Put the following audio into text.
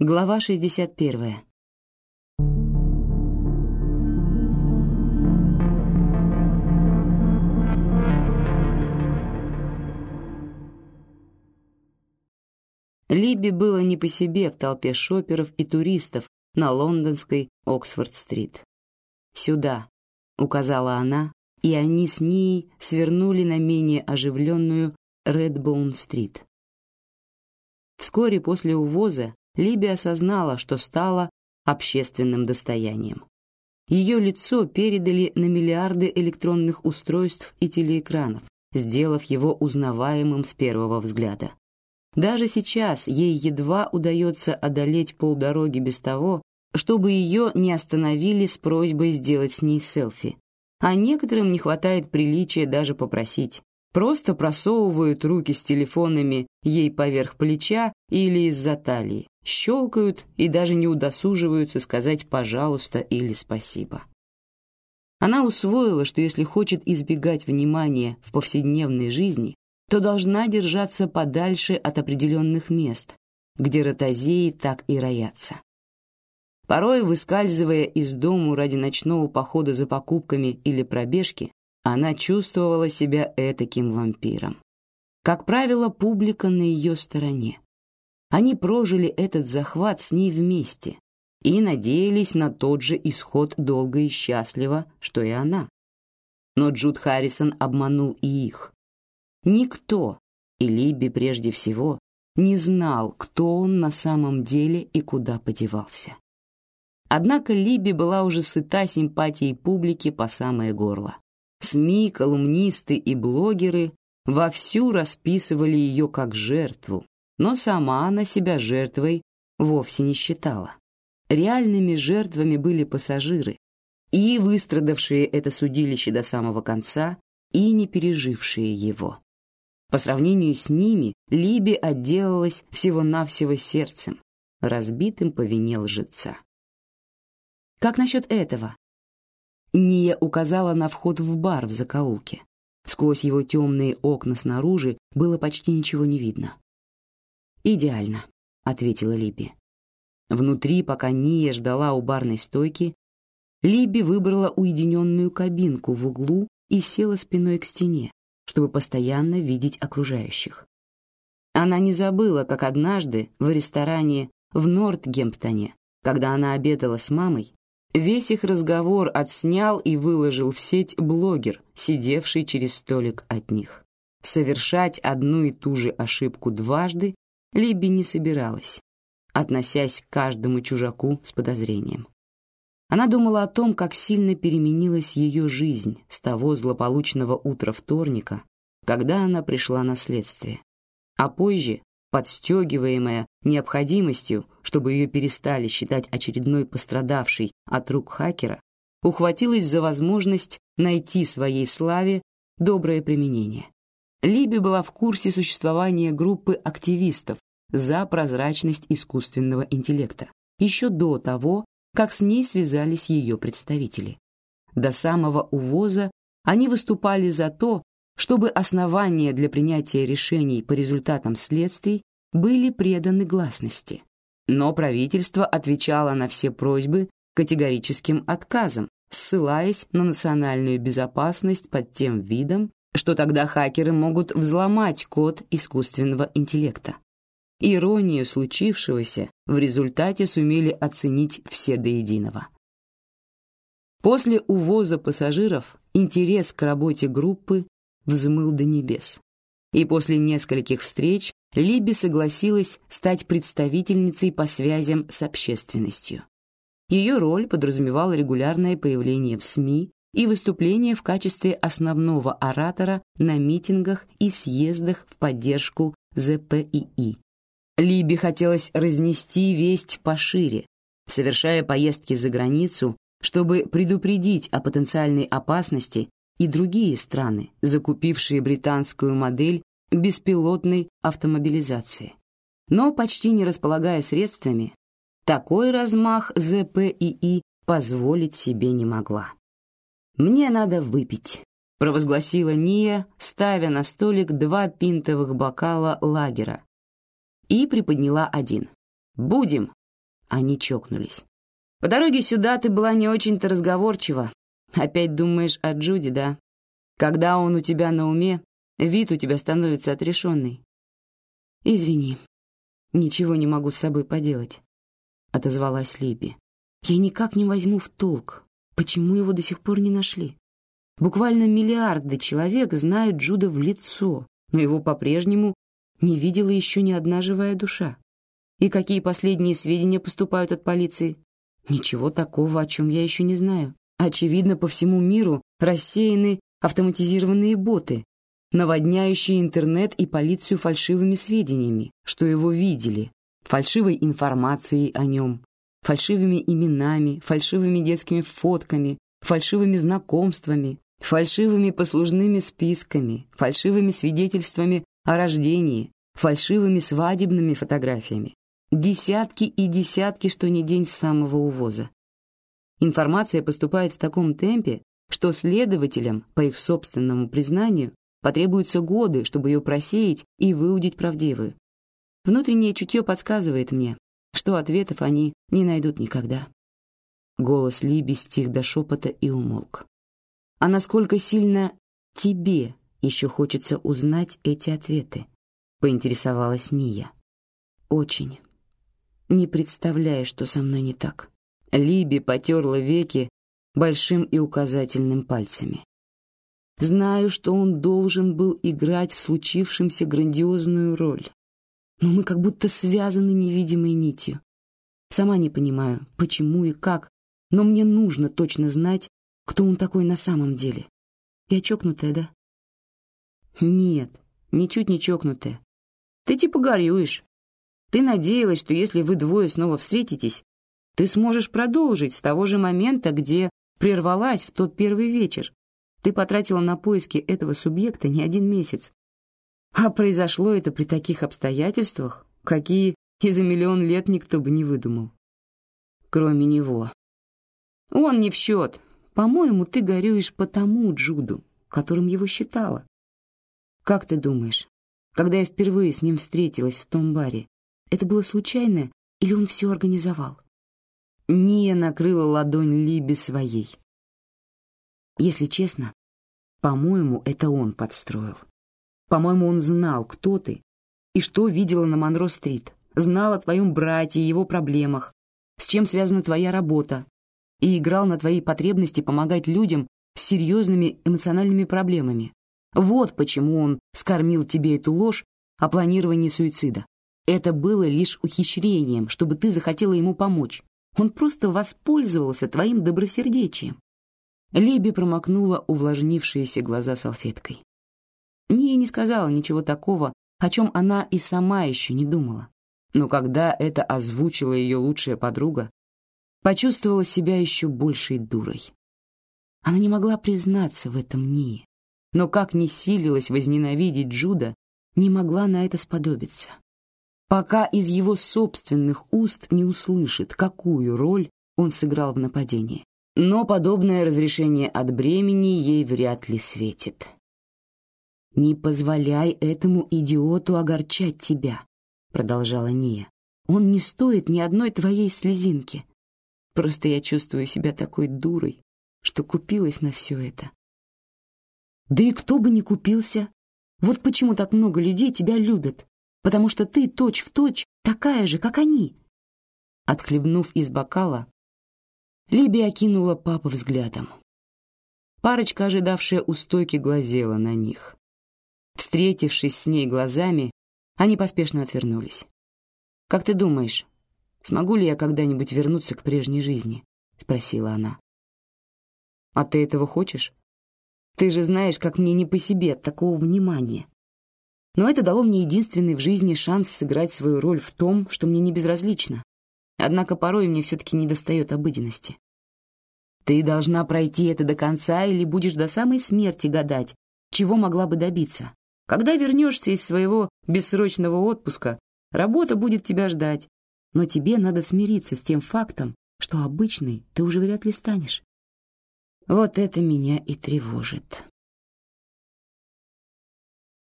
Глава 61. Либи было не по себе в толпе шоперов и туристов на лондонской Оксфорд-стрит. «Сюда», — указала она, и они с ней свернули на менее оживленную Редбоун-стрит. Вскоре после увоза Либи осознала, что стала общественным достоянием. Ее лицо передали на миллиарды электронных устройств и телеэкранов, сделав его узнаваемым с первого взгляда. Даже сейчас ей едва удается одолеть полдороги без того, чтобы ее не остановили с просьбой сделать с ней селфи. А некоторым не хватает приличия даже попросить. Просто просовывают руки с телефонами ей поверх плеча или из-за талии щелкают и даже не удосуживаются сказать «пожалуйста» или «спасибо». Она усвоила, что если хочет избегать внимания в повседневной жизни, то должна держаться подальше от определенных мест, где ротозеи так и роятся. Порой, выскальзывая из дому ради ночного похода за покупками или пробежки, она чувствовала себя этаким вампиром. Как правило, публика на ее стороне. Они прожили этот захват с ней вместе и надеялись на тот же исход долго и счастливо, что и она. Но Джуд Харрисон обманул и их. Никто, и Либи прежде всего, не знал, кто он на самом деле и куда подевался. Однако Либи была уже сыта симпатией публики по самое горло. СМИ, колумнисты и блогеры вовсю расписывали ее как жертву, но сама она себя жертвой вовсе не считала. Реальными жертвами были пассажиры, и выстрадавшие это судилище до самого конца, и не пережившие его. По сравнению с ними Либи отделалась всего-навсего сердцем, разбитым по вине лжеца. «Как насчет этого?» Ния указала на вход в бар в закоулке. Сквозь его темные окна снаружи было почти ничего не видно. «Идеально», — ответила Либи. Внутри, пока Ния ждала у барной стойки, Либи выбрала уединенную кабинку в углу и села спиной к стене, чтобы постоянно видеть окружающих. Она не забыла, как однажды в ресторане в Нортгемптоне, когда она обедала с мамой, весь их разговор отснял и выложил в сеть блогер, сидевший через столик от них. Совершать одну и ту же ошибку дважды Либи не собиралась, относясь к каждому чужаку с подозрением. Она думала о том, как сильно переменилась ее жизнь с того злополучного утра вторника, когда она пришла на следствие, а позже, подстегиваемая необходимостью, чтобы ее перестали считать очередной пострадавшей от рук хакера, ухватилась за возможность найти своей славе доброе применение. Либи была в курсе существования группы активистов за прозрачность искусственного интеллекта еще до того, как с ней связались ее представители. До самого увоза они выступали за то, чтобы основания для принятия решений по результатам следствий были преданы гласности. Но правительство отвечало на все просьбы категорическим отказом, ссылаясь на национальную безопасность под тем видом, что тогда хакеры могут взломать код искусственного интеллекта. Иронию случившегося в результате сумели оценить все до единого. После увоза пассажиров интерес к работе группы взмыл до небес. И после нескольких встреч Либи согласилась стать представительницей по связям с общественностью. Ее роль подразумевала регулярное появление в СМИ и выступление в качестве основного оратора на митингах и съездах в поддержку ЗПИИ. Либи хотелось разнести весть пошире, совершая поездки за границу, чтобы предупредить о потенциальной опасности и другие страны, закупившие британскую модель беспилотной автомобилизации. Но почти не располагая средствами, такой размах ЗПИИ позволить себе не могла. «Мне надо выпить», — провозгласила Ния, ставя на столик два пинтовых бокала лагера, и приподняла один. «Будем», они чокнулись. «По дороге сюда ты была не очень-то разговорчива. Опять думаешь о Джуди, да? Когда он у тебя на уме, вид у тебя становится отрешенный». «Извини, ничего не могу с собой поделать», — отозвалась Либи. «Я никак не возьму в толк, почему его до сих пор не нашли. Буквально миллиарды человек знают Джуда в лицо, но его по-прежнему не видела еще ни одна живая душа. И какие последние сведения поступают от полиции? Ничего такого, о чем я еще не знаю. Очевидно, по всему миру рассеяны автоматизированные боты, наводняющие интернет и полицию фальшивыми сведениями, что его видели, фальшивой информацией о нем, фальшивыми именами, фальшивыми детскими фотками, фальшивыми знакомствами, фальшивыми послужными списками, фальшивыми свидетельствами о рождении, фальшивыми свадебными фотографиями. Десятки и десятки, что ни день с самого увоза. Информация поступает в таком темпе, что следователям, по их собственному признанию, потребуются годы, чтобы ее просеять и выудить правдивую. Внутреннее чутье подсказывает мне, что ответов они не найдут никогда. Голос Либи стих до шепота и умолк. А насколько сильно тебе еще хочется узнать эти ответы? Поинтересовалась Ния. Очень. Не представляю, что со мной не так. Либи потерла веки большим и указательным пальцами. Знаю, что он должен был играть в случившемся грандиозную роль. Но мы как будто связаны невидимой нитью. Сама не понимаю, почему и как, но мне нужно точно знать, кто он такой на самом деле. Я чокнутая, да? Нет, ничуть не чокнутая. Ты типа горюешь. Ты надеялась, что если вы двое снова встретитесь, ты сможешь продолжить с того же момента, где прервалась в тот первый вечер. Ты потратила на поиски этого субъекта не один месяц. А произошло это при таких обстоятельствах, какие и за миллион лет никто бы не выдумал. Кроме него. Он не в счет. По-моему, ты горюешь по тому Джуду, которым его считала. Как ты думаешь, когда я впервые с ним встретилась в том баре, это было случайно или он все организовал? Ния накрыла ладонь Либи своей. Если честно, по-моему, это он подстроил. По-моему, он знал, кто ты и что видела на Монро-стрит, знал о твоем брате и его проблемах, с чем связана твоя работа, и играл на твои потребности помогать людям с серьезными эмоциональными проблемами. Вот почему он скормил тебе эту ложь о планировании суицида. Это было лишь ухищрением, чтобы ты захотела ему помочь. Он просто воспользовался твоим добросердечием. Либи промокнула увлажнившиеся глаза салфеткой. Ния не сказала ничего такого, о чем она и сама еще не думала. Но когда это озвучила ее лучшая подруга, почувствовала себя еще большей дурой. Она не могла признаться в этом Нии, но как ни силилась возненавидеть Джуда, не могла на это сподобиться. Пока из его собственных уст не услышит, какую роль он сыграл в нападении. Но подобное разрешение от бремени ей вряд ли светит. «Не позволяй этому идиоту огорчать тебя», — продолжала Ния. «Он не стоит ни одной твоей слезинки. Просто я чувствую себя такой дурой, что купилась на все это. Да и кто бы не купился. Вот почему так много людей тебя любят. Потому что ты точь-в-точь точь такая же, как они. Отхлебнув из бокала, Либи окинула папу взглядом. Парочка, ожидавшая у стойки, глазела на них. Встретившись с ней глазами, они поспешно отвернулись. «Как ты думаешь, смогу ли я когда-нибудь вернуться к прежней жизни?» — спросила она. «А ты этого хочешь? Ты же знаешь, как мне не по себе от такого внимания. Но это дало мне единственный в жизни шанс сыграть свою роль в том, что мне не безразлично. Однако порой мне все-таки недостает обыденности. Ты должна пройти это до конца или будешь до самой смерти гадать, чего могла бы добиться. Когда вернешься из своего бессрочного отпуска, работа будет тебя ждать, но тебе надо смириться с тем фактом, что обычной ты уже вряд ли станешь. Вот это меня и тревожит.